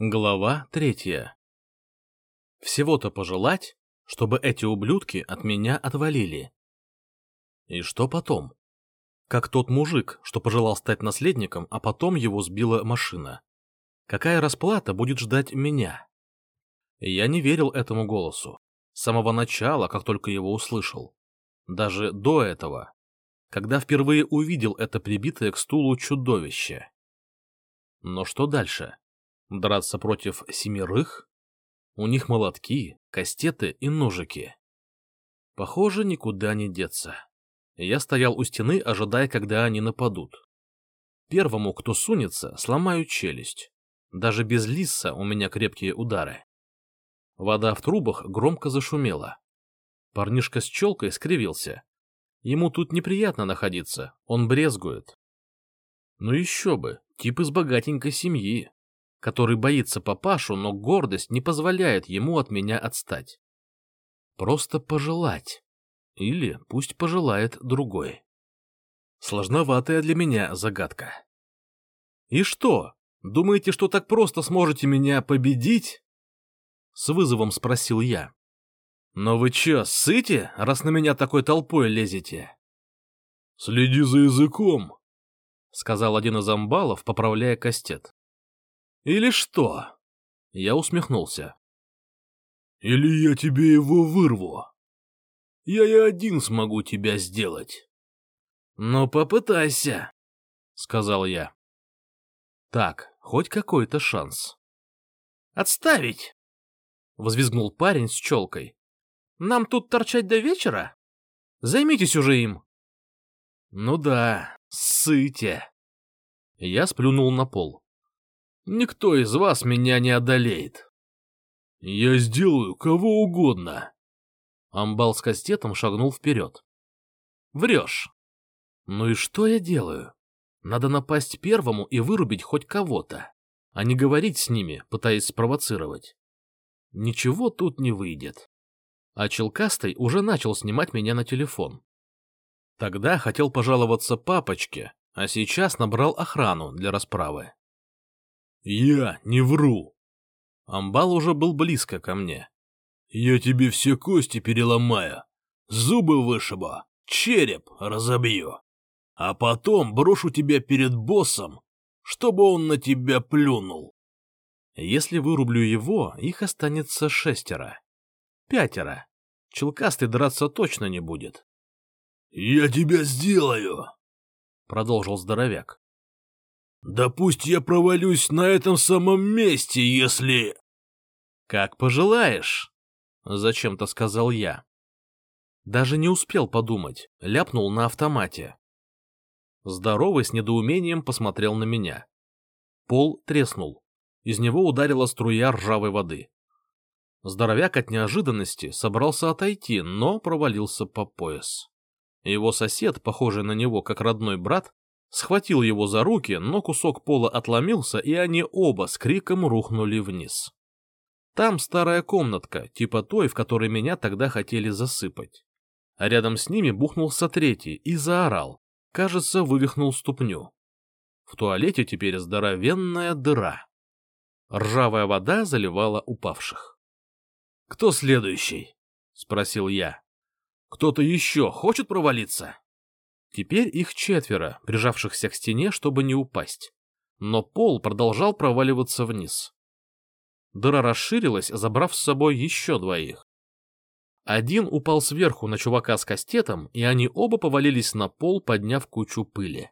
Глава третья. Всего-то пожелать, чтобы эти ублюдки от меня отвалили. И что потом? Как тот мужик, что пожелал стать наследником, а потом его сбила машина. Какая расплата будет ждать меня? Я не верил этому голосу. С самого начала, как только его услышал. Даже до этого. Когда впервые увидел это прибитое к стулу чудовище. Но что дальше? Драться против семерых? У них молотки, кастеты и ножики. Похоже, никуда не деться. Я стоял у стены, ожидая, когда они нападут. Первому, кто сунется, сломаю челюсть. Даже без лиса у меня крепкие удары. Вода в трубах громко зашумела. Парнишка с челкой скривился. Ему тут неприятно находиться, он брезгует. Ну еще бы, тип из богатенькой семьи который боится папашу, но гордость не позволяет ему от меня отстать. Просто пожелать. Или пусть пожелает другой. Сложноватая для меня загадка. И что, думаете, что так просто сможете меня победить? С вызовом спросил я. Но вы чё, сыте, раз на меня такой толпой лезете? Следи за языком, сказал один из амбалов, поправляя кастет. Или что? Я усмехнулся. Или я тебе его вырву. Я и один смогу тебя сделать. Ну, попытайся, сказал я. Так, хоть какой-то шанс. Отставить! Возвизгнул парень с челкой. Нам тут торчать до вечера? Займитесь уже им. Ну да, сыте. Я сплюнул на пол. Никто из вас меня не одолеет. Я сделаю кого угодно. Амбал с кастетом шагнул вперед. Врешь. Ну и что я делаю? Надо напасть первому и вырубить хоть кого-то, а не говорить с ними, пытаясь спровоцировать. Ничего тут не выйдет. А Челкастый уже начал снимать меня на телефон. Тогда хотел пожаловаться папочке, а сейчас набрал охрану для расправы. Я не вру. Амбал уже был близко ко мне. Я тебе все кости переломаю, зубы вышибу, череп разобью. А потом брошу тебя перед боссом, чтобы он на тебя плюнул. Если вырублю его, их останется шестеро. Пятеро. Челкастый драться точно не будет. — Я тебя сделаю, — продолжил здоровяк. Да пусть я провалюсь на этом самом месте, если... Как пожелаешь, зачем-то сказал я. Даже не успел подумать, ляпнул на автомате. Здоровый с недоумением посмотрел на меня. Пол треснул. Из него ударила струя ржавой воды. Здоровяк от неожиданности собрался отойти, но провалился по пояс. Его сосед, похожий на него как родной брат, Схватил его за руки, но кусок пола отломился, и они оба с криком рухнули вниз. Там старая комнатка, типа той, в которой меня тогда хотели засыпать. А рядом с ними бухнулся третий и заорал. Кажется, вывихнул ступню. В туалете теперь здоровенная дыра. Ржавая вода заливала упавших. — Кто следующий? — спросил я. — Кто-то еще хочет провалиться? Теперь их четверо, прижавшихся к стене, чтобы не упасть. Но пол продолжал проваливаться вниз. Дыра расширилась, забрав с собой еще двоих. Один упал сверху на чувака с кастетом, и они оба повалились на пол, подняв кучу пыли.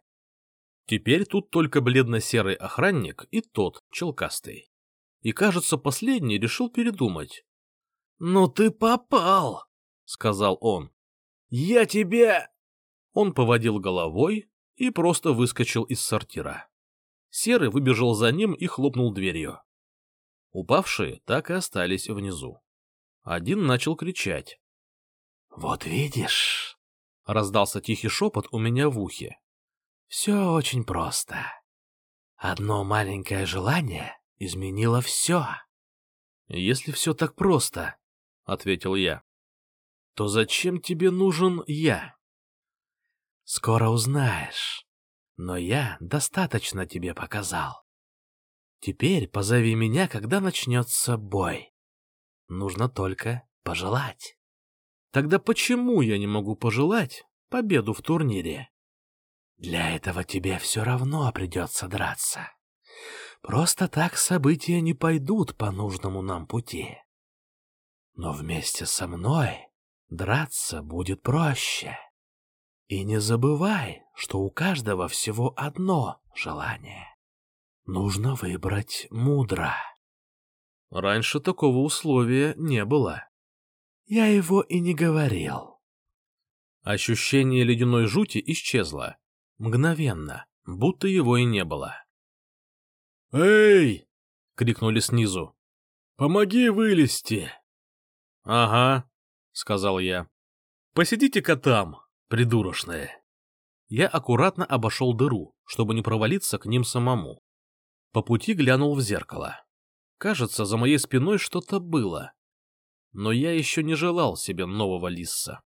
Теперь тут только бледно-серый охранник и тот, челкастый. И, кажется, последний решил передумать. — Ну ты попал, — сказал он. — Я тебя... Он поводил головой и просто выскочил из сортира. Серый выбежал за ним и хлопнул дверью. Упавшие так и остались внизу. Один начал кричать. — Вот видишь, — раздался тихий шепот у меня в ухе. — Все очень просто. Одно маленькое желание изменило все. — Если все так просто, — ответил я, — то зачем тебе нужен я? Скоро узнаешь. Но я достаточно тебе показал. Теперь позови меня, когда начнется бой. Нужно только пожелать. Тогда почему я не могу пожелать победу в турнире? Для этого тебе все равно придется драться. Просто так события не пойдут по нужному нам пути. Но вместе со мной драться будет проще. И не забывай, что у каждого всего одно желание. Нужно выбрать мудро. Раньше такого условия не было. Я его и не говорил. Ощущение ледяной жути исчезло. Мгновенно, будто его и не было. «Эй!» — крикнули снизу. «Помоги вылезти!» «Ага», — сказал я. «Посидите-ка там, придурочные». Я аккуратно обошел дыру, чтобы не провалиться к ним самому. По пути глянул в зеркало. Кажется, за моей спиной что-то было. Но я еще не желал себе нового лисса.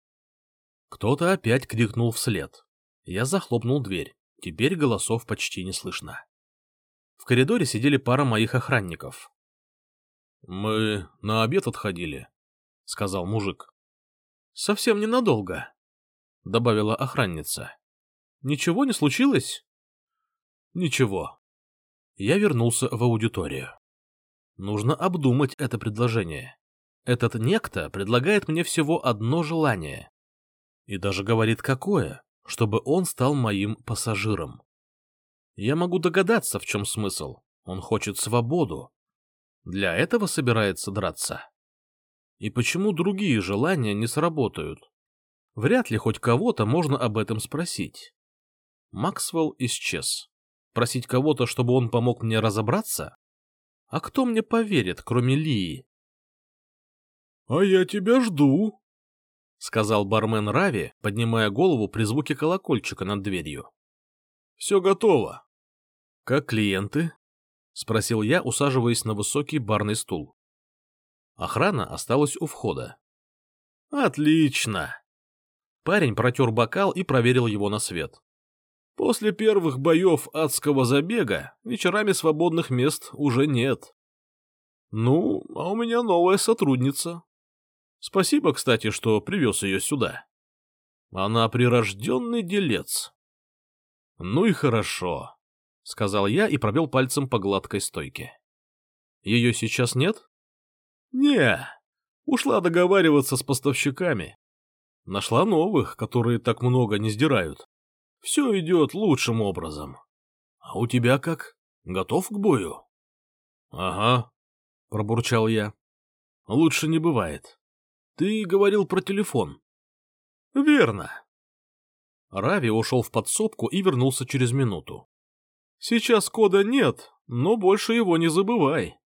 Кто-то опять крикнул вслед. Я захлопнул дверь. Теперь голосов почти не слышно. В коридоре сидели пара моих охранников. — Мы на обед отходили, — сказал мужик. — Совсем ненадолго, — добавила охранница. — Ничего не случилось? — Ничего. Я вернулся в аудиторию. Нужно обдумать это предложение. Этот некто предлагает мне всего одно желание. И даже говорит какое, чтобы он стал моим пассажиром. Я могу догадаться, в чем смысл. Он хочет свободу. Для этого собирается драться. И почему другие желания не сработают? Вряд ли хоть кого-то можно об этом спросить. Максвелл исчез. Просить кого-то, чтобы он помог мне разобраться? А кто мне поверит, кроме Лии? — А я тебя жду, — сказал бармен Рави, поднимая голову при звуке колокольчика над дверью. — Все готово. — Как клиенты? — спросил я, усаживаясь на высокий барный стул. Охрана осталась у входа. — Отлично! Парень протер бокал и проверил его на свет. После первых боев адского забега вечерами свободных мест уже нет. Ну, а у меня новая сотрудница. Спасибо, кстати, что привез ее сюда. Она прирожденный делец. Ну и хорошо, — сказал я и провел пальцем по гладкой стойке. Ее сейчас нет? Не, ушла договариваться с поставщиками. Нашла новых, которые так много не сдирают. Все идет лучшим образом. А у тебя как? Готов к бою? — Ага, — пробурчал я. — Лучше не бывает. Ты говорил про телефон. — Верно. Рави ушел в подсобку и вернулся через минуту. — Сейчас кода нет, но больше его не забывай.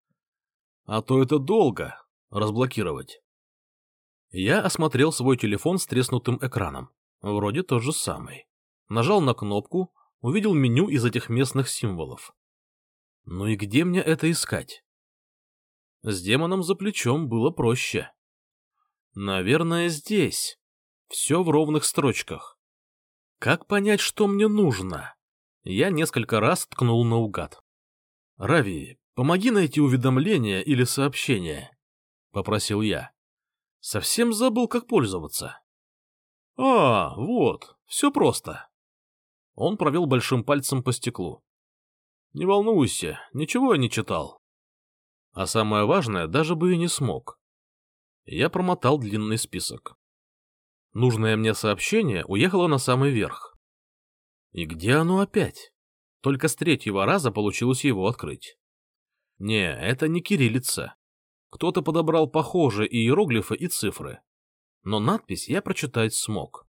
А то это долго разблокировать. Я осмотрел свой телефон с треснутым экраном. Вроде тот же самый нажал на кнопку, увидел меню из этих местных символов. Ну и где мне это искать? С демоном за плечом было проще. Наверное, здесь. Все в ровных строчках. Как понять, что мне нужно? Я несколько раз ткнул наугад. «Рави, помоги найти уведомления или сообщения», — попросил я. Совсем забыл, как пользоваться. «А, вот, все просто. Он провел большим пальцем по стеклу. «Не волнуйся, ничего я не читал». А самое важное, даже бы и не смог. Я промотал длинный список. Нужное мне сообщение уехало на самый верх. И где оно опять? Только с третьего раза получилось его открыть. Не, это не кириллица. Кто-то подобрал похожие иероглифы и цифры. Но надпись я прочитать смог.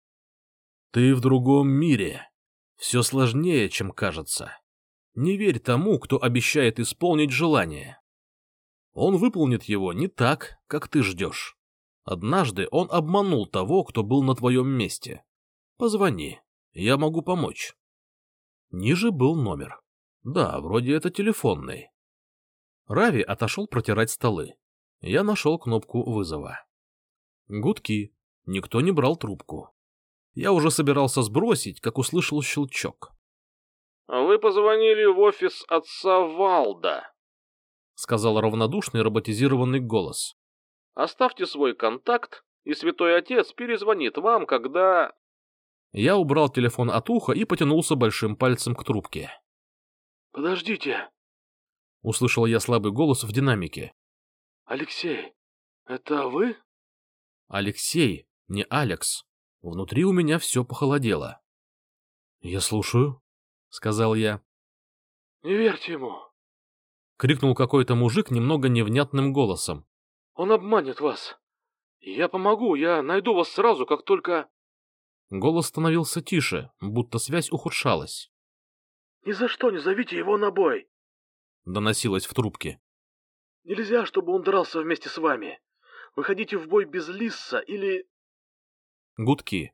«Ты в другом мире», все сложнее, чем кажется. Не верь тому, кто обещает исполнить желание. Он выполнит его не так, как ты ждешь. Однажды он обманул того, кто был на твоем месте. Позвони, я могу помочь. Ниже был номер. Да, вроде это телефонный. Рави отошел протирать столы. Я нашел кнопку вызова. Гудки. Никто не брал трубку. Я уже собирался сбросить, как услышал щелчок. «Вы позвонили в офис отца Валда», сказал равнодушный роботизированный голос. «Оставьте свой контакт, и святой отец перезвонит вам, когда...» Я убрал телефон от уха и потянулся большим пальцем к трубке. «Подождите!» — услышал я слабый голос в динамике. «Алексей, это вы?» «Алексей, не Алекс. Внутри у меня все похолодело». «Я слушаю», — сказал я. «Не верьте ему!» — крикнул какой-то мужик немного невнятным голосом. «Он обманет вас. Я помогу, я найду вас сразу, как только...» Голос становился тише, будто связь ухудшалась. «Ни за что не зовите его на бой!» — доносилось в трубке. «Нельзя, чтобы он дрался вместе с вами. Выходите в бой без Лисса или...» Гудки.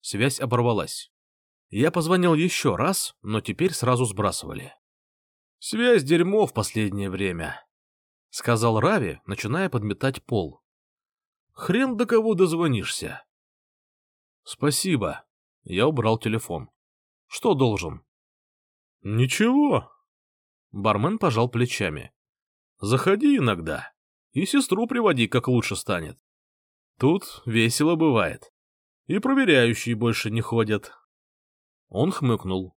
Связь оборвалась. Я позвонил еще раз, но теперь сразу сбрасывали. «Связь дерьмо в последнее время», — сказал Рави, начиная подметать пол. «Хрен до кого дозвонишься». «Спасибо». Я убрал телефон. «Что должен?» «Ничего». Бармен пожал плечами. «Заходи иногда. И сестру приводи, как лучше станет. Тут весело бывает. И проверяющие больше не ходят». Он хмыкнул.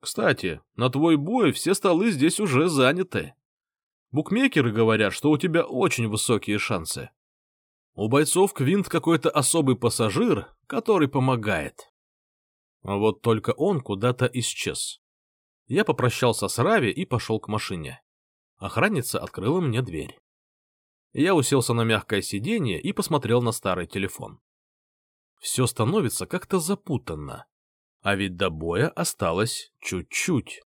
«Кстати, на твой бой все столы здесь уже заняты. Букмекеры говорят, что у тебя очень высокие шансы. У бойцов Квинт какой-то особый пассажир, который помогает. А вот только он куда-то исчез. Я попрощался с Рави и пошел к машине. Охранница открыла мне дверь. Я уселся на мягкое сиденье и посмотрел на старый телефон. Все становится как-то запутанно. А ведь до боя осталось чуть-чуть.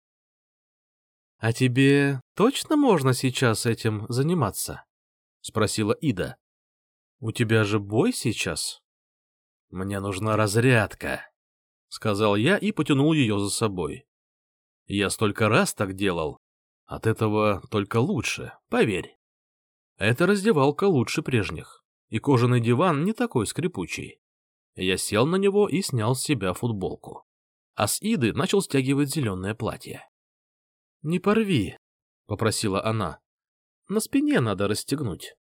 — А тебе точно можно сейчас этим заниматься? — спросила Ида. У тебя же бой сейчас? Мне нужна разрядка, сказал я и потянул ее за собой. Я столько раз так делал. От этого только лучше, поверь. Эта раздевалка лучше прежних, и кожаный диван не такой скрипучий. Я сел на него и снял с себя футболку. А с Иды начал стягивать зеленое платье. — Не порви, — попросила она. — На спине надо расстегнуть.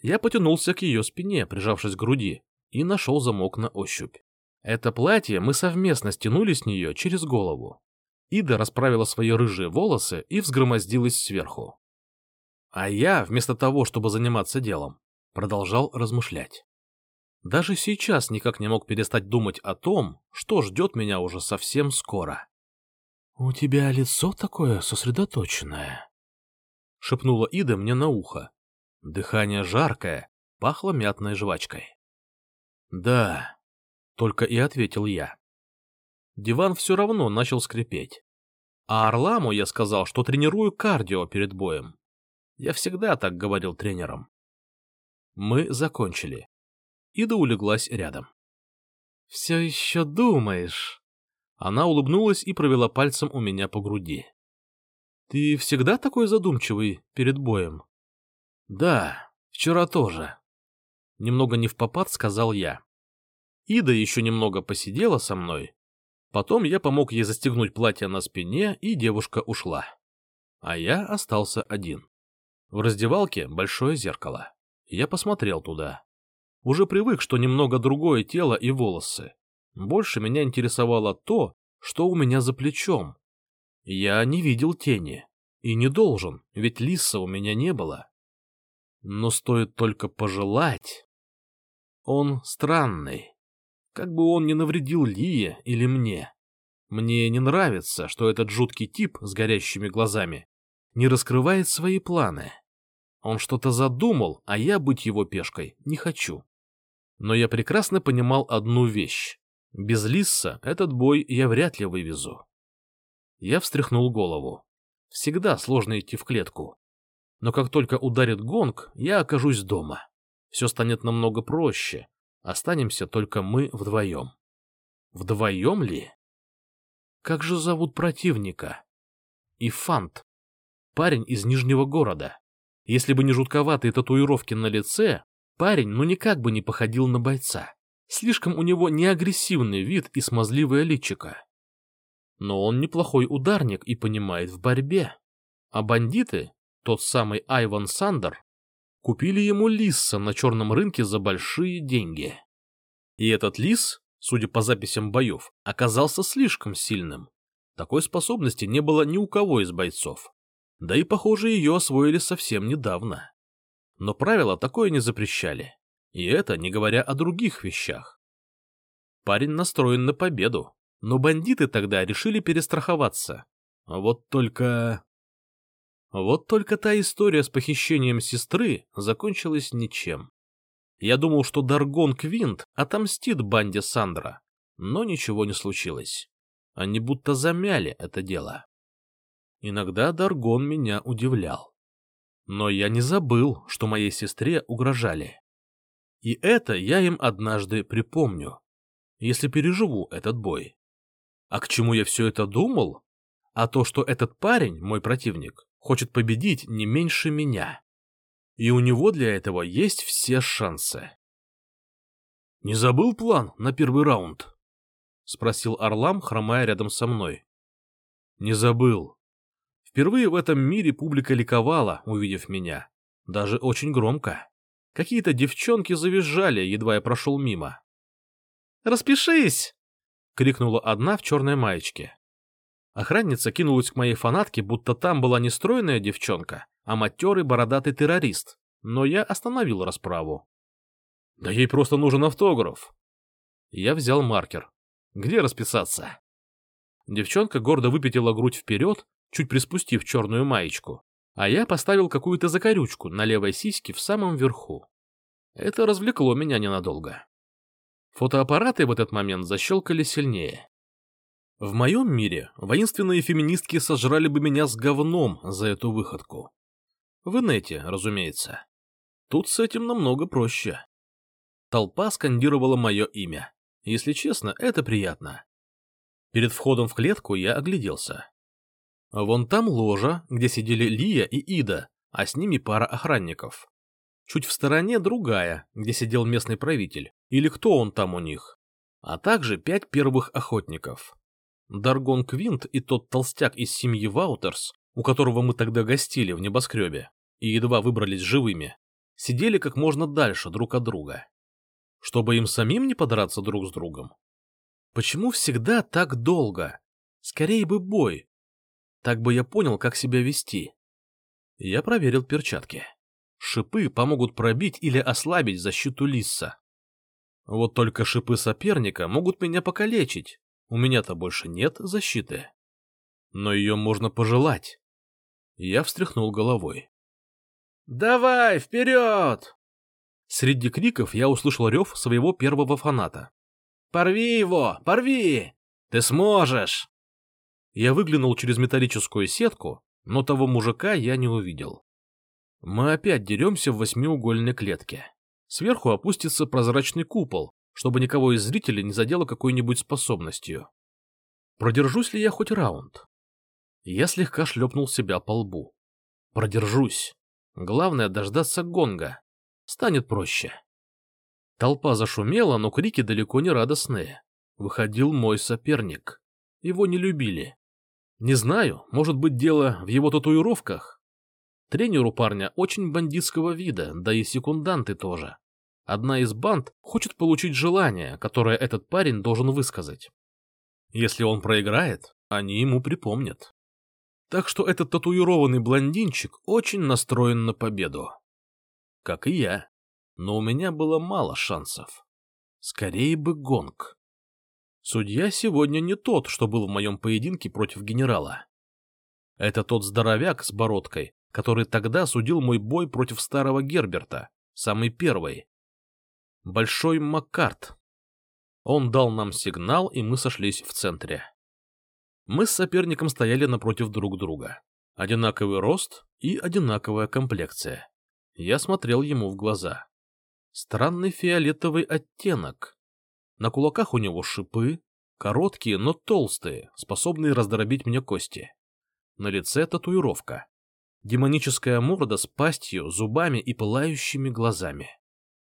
Я потянулся к ее спине, прижавшись к груди, и нашел замок на ощупь. Это платье мы совместно стянули с нее через голову. Ида расправила свои рыжие волосы и взгромоздилась сверху. А я, вместо того, чтобы заниматься делом, продолжал размышлять. Даже сейчас никак не мог перестать думать о том, что ждет меня уже совсем скоро. — У тебя лицо такое сосредоточенное, — шепнула Ида мне на ухо, Дыхание жаркое, пахло мятной жвачкой. «Да», — только и ответил я. Диван все равно начал скрипеть. А Орламу я сказал, что тренирую кардио перед боем. Я всегда так говорил тренерам. Мы закончили. Ида улеглась рядом. «Все еще думаешь?» Она улыбнулась и провела пальцем у меня по груди. «Ты всегда такой задумчивый перед боем?» Да, вчера тоже. Немного не в попад сказал я. Ида еще немного посидела со мной. Потом я помог ей застегнуть платье на спине, и девушка ушла. А я остался один. В раздевалке большое зеркало. Я посмотрел туда. Уже привык, что немного другое тело и волосы. Больше меня интересовало то, что у меня за плечом. Я не видел тени. И не должен, ведь лиса у меня не было. Но стоит только пожелать. Он странный. Как бы он ни навредил Лие или мне. Мне не нравится, что этот жуткий тип с горящими глазами не раскрывает свои планы. Он что-то задумал, а я быть его пешкой не хочу. Но я прекрасно понимал одну вещь. Без Лисса этот бой я вряд ли вывезу. Я встряхнул голову. Всегда сложно идти в клетку. Но как только ударит гонг, я окажусь дома. Все станет намного проще. Останемся только мы вдвоем. Вдвоем ли? Как же зовут противника? Ифант. Парень из Нижнего города. Если бы не жутковатые татуировки на лице, парень ну никак бы не походил на бойца. Слишком у него неагрессивный вид и смазливое личико. Но он неплохой ударник и понимает в борьбе. А бандиты тот самый Айван Сандер, купили ему лиса на черном рынке за большие деньги. И этот лис, судя по записям боев, оказался слишком сильным. Такой способности не было ни у кого из бойцов. Да и, похоже, ее освоили совсем недавно. Но правила такое не запрещали. И это не говоря о других вещах. Парень настроен на победу, но бандиты тогда решили перестраховаться. Вот только... Вот только та история с похищением сестры закончилась ничем. Я думал, что Даргон Квинт отомстит банде Сандра, но ничего не случилось. Они будто замяли это дело. Иногда Даргон меня удивлял. Но я не забыл, что моей сестре угрожали. И это я им однажды припомню, если переживу этот бой. А к чему я все это думал? А то, что этот парень, мой противник, хочет победить не меньше меня. И у него для этого есть все шансы. — Не забыл план на первый раунд? — спросил Орлам, хромая рядом со мной. — Не забыл. Впервые в этом мире публика ликовала, увидев меня. Даже очень громко. Какие-то девчонки завизжали, едва я прошел мимо. «Распишись!» — крикнула одна в черной маечке. Охранница кинулась к моей фанатке, будто там была не стройная девчонка, а матерый бородатый террорист, но я остановил расправу. Да ей просто нужен автограф. Я взял маркер. Где расписаться? Девчонка гордо выпятила грудь вперед, чуть приспустив черную маечку, а я поставил какую-то закорючку на левой сиське в самом верху. Это развлекло меня ненадолго. Фотоаппараты в этот момент защелкали сильнее. В моем мире воинственные феминистки сожрали бы меня с говном за эту выходку. В инете, разумеется. Тут с этим намного проще. Толпа скандировала мое имя. Если честно, это приятно. Перед входом в клетку я огляделся. Вон там ложа, где сидели Лия и Ида, а с ними пара охранников. Чуть в стороне другая, где сидел местный правитель, или кто он там у них. А также пять первых охотников. Даргон Квинт и тот толстяк из семьи Ваутерс, у которого мы тогда гостили в небоскребе, и едва выбрались живыми, сидели как можно дальше друг от друга. Чтобы им самим не подраться друг с другом. Почему всегда так долго? Скорее бы бой. Так бы я понял, как себя вести. Я проверил перчатки. Шипы помогут пробить или ослабить защиту лиса. Вот только шипы соперника могут меня покалечить, у меня-то больше нет защиты. Но ее можно пожелать. Я встряхнул головой. «Давай, вперед!» Среди криков я услышал рев своего первого фаната. «Порви его! Порви! Ты сможешь!» Я выглянул через металлическую сетку, но того мужика я не увидел. Мы опять деремся в восьмиугольной клетке. Сверху опустится прозрачный купол, чтобы никого из зрителей не задело какой-нибудь способностью. Продержусь ли я хоть раунд? Я слегка шлепнул себя по лбу. Продержусь. Главное дождаться гонга. Станет проще. Толпа зашумела, но крики далеко не радостные. Выходил мой соперник. Его не любили. Не знаю, может быть дело в его татуировках? Тренер у парня очень бандитского вида, да и секунданты тоже. Одна из банд хочет получить желание, которое этот парень должен высказать. Если он проиграет, они ему припомнят. Так что этот татуированный блондинчик очень настроен на победу. Как и я. Но у меня было мало шансов. Скорее бы гонг. Судья сегодня не тот, что был в моем поединке против генерала. Это тот здоровяк с бородкой, который тогда судил мой бой против старого Герберта, самый первый. Большой Маккарт. Он дал нам сигнал, и мы сошлись в центре. Мы с соперником стояли напротив друг друга. Одинаковый рост и одинаковая комплекция. Я смотрел ему в глаза. Странный фиолетовый оттенок. На кулаках у него шипы, короткие, но толстые, способные раздробить мне кости. На лице татуировка. Демоническая морда с пастью, зубами и пылающими глазами.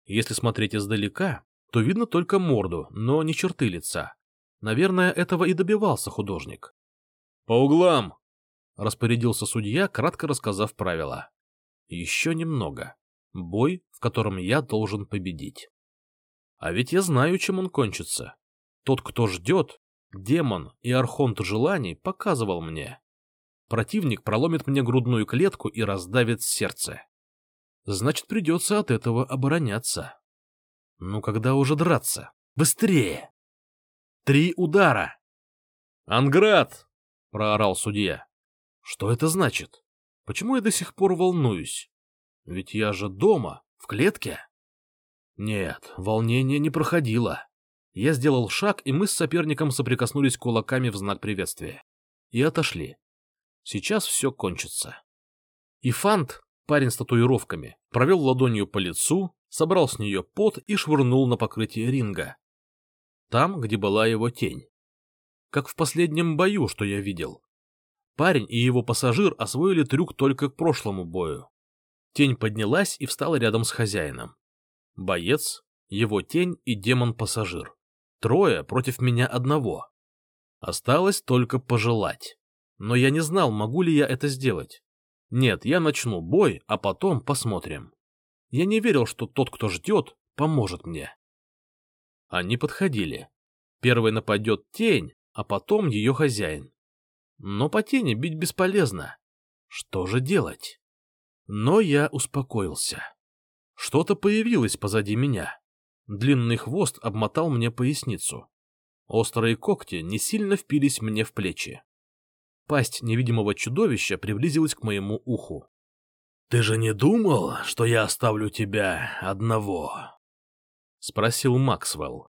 Если смотреть издалека, то видно только морду, но не черты лица. Наверное, этого и добивался художник. — По углам! распорядился судья, кратко рассказав правила. Еще немного. Бой, в котором я должен победить. А ведь я знаю, чем он кончится. Тот, кто ждет, демон и архонт желаний, показывал мне. Противник проломит мне грудную клетку и раздавит сердце. Значит, придется от этого обороняться. Ну, когда уже драться? Быстрее! Три удара! «Анград!» — проорал судья. «Что это значит? Почему я до сих пор волнуюсь? Ведь я же дома, в клетке». Нет, волнение не проходило. Я сделал шаг, и мы с соперником соприкоснулись кулаками в знак приветствия. И отошли. Сейчас все кончится. И Фант, парень с татуировками, провел ладонью по лицу, собрал с нее пот и швырнул на покрытие ринга. Там, где была его тень как в последнем бою, что я видел. Парень и его пассажир освоили трюк только к прошлому бою. Тень поднялась и встала рядом с хозяином. Боец, его тень и демон-пассажир. Трое против меня одного. Осталось только пожелать. Но я не знал, могу ли я это сделать. Нет, я начну бой, а потом посмотрим. Я не верил, что тот, кто ждет, поможет мне. Они подходили. Первый нападет тень, а потом ее хозяин. Но по тени бить бесполезно. Что же делать? Но я успокоился. Что-то появилось позади меня. Длинный хвост обмотал мне поясницу. Острые когти не сильно впились мне в плечи. Пасть невидимого чудовища приблизилась к моему уху. — Ты же не думал, что я оставлю тебя одного? — спросил Максвелл.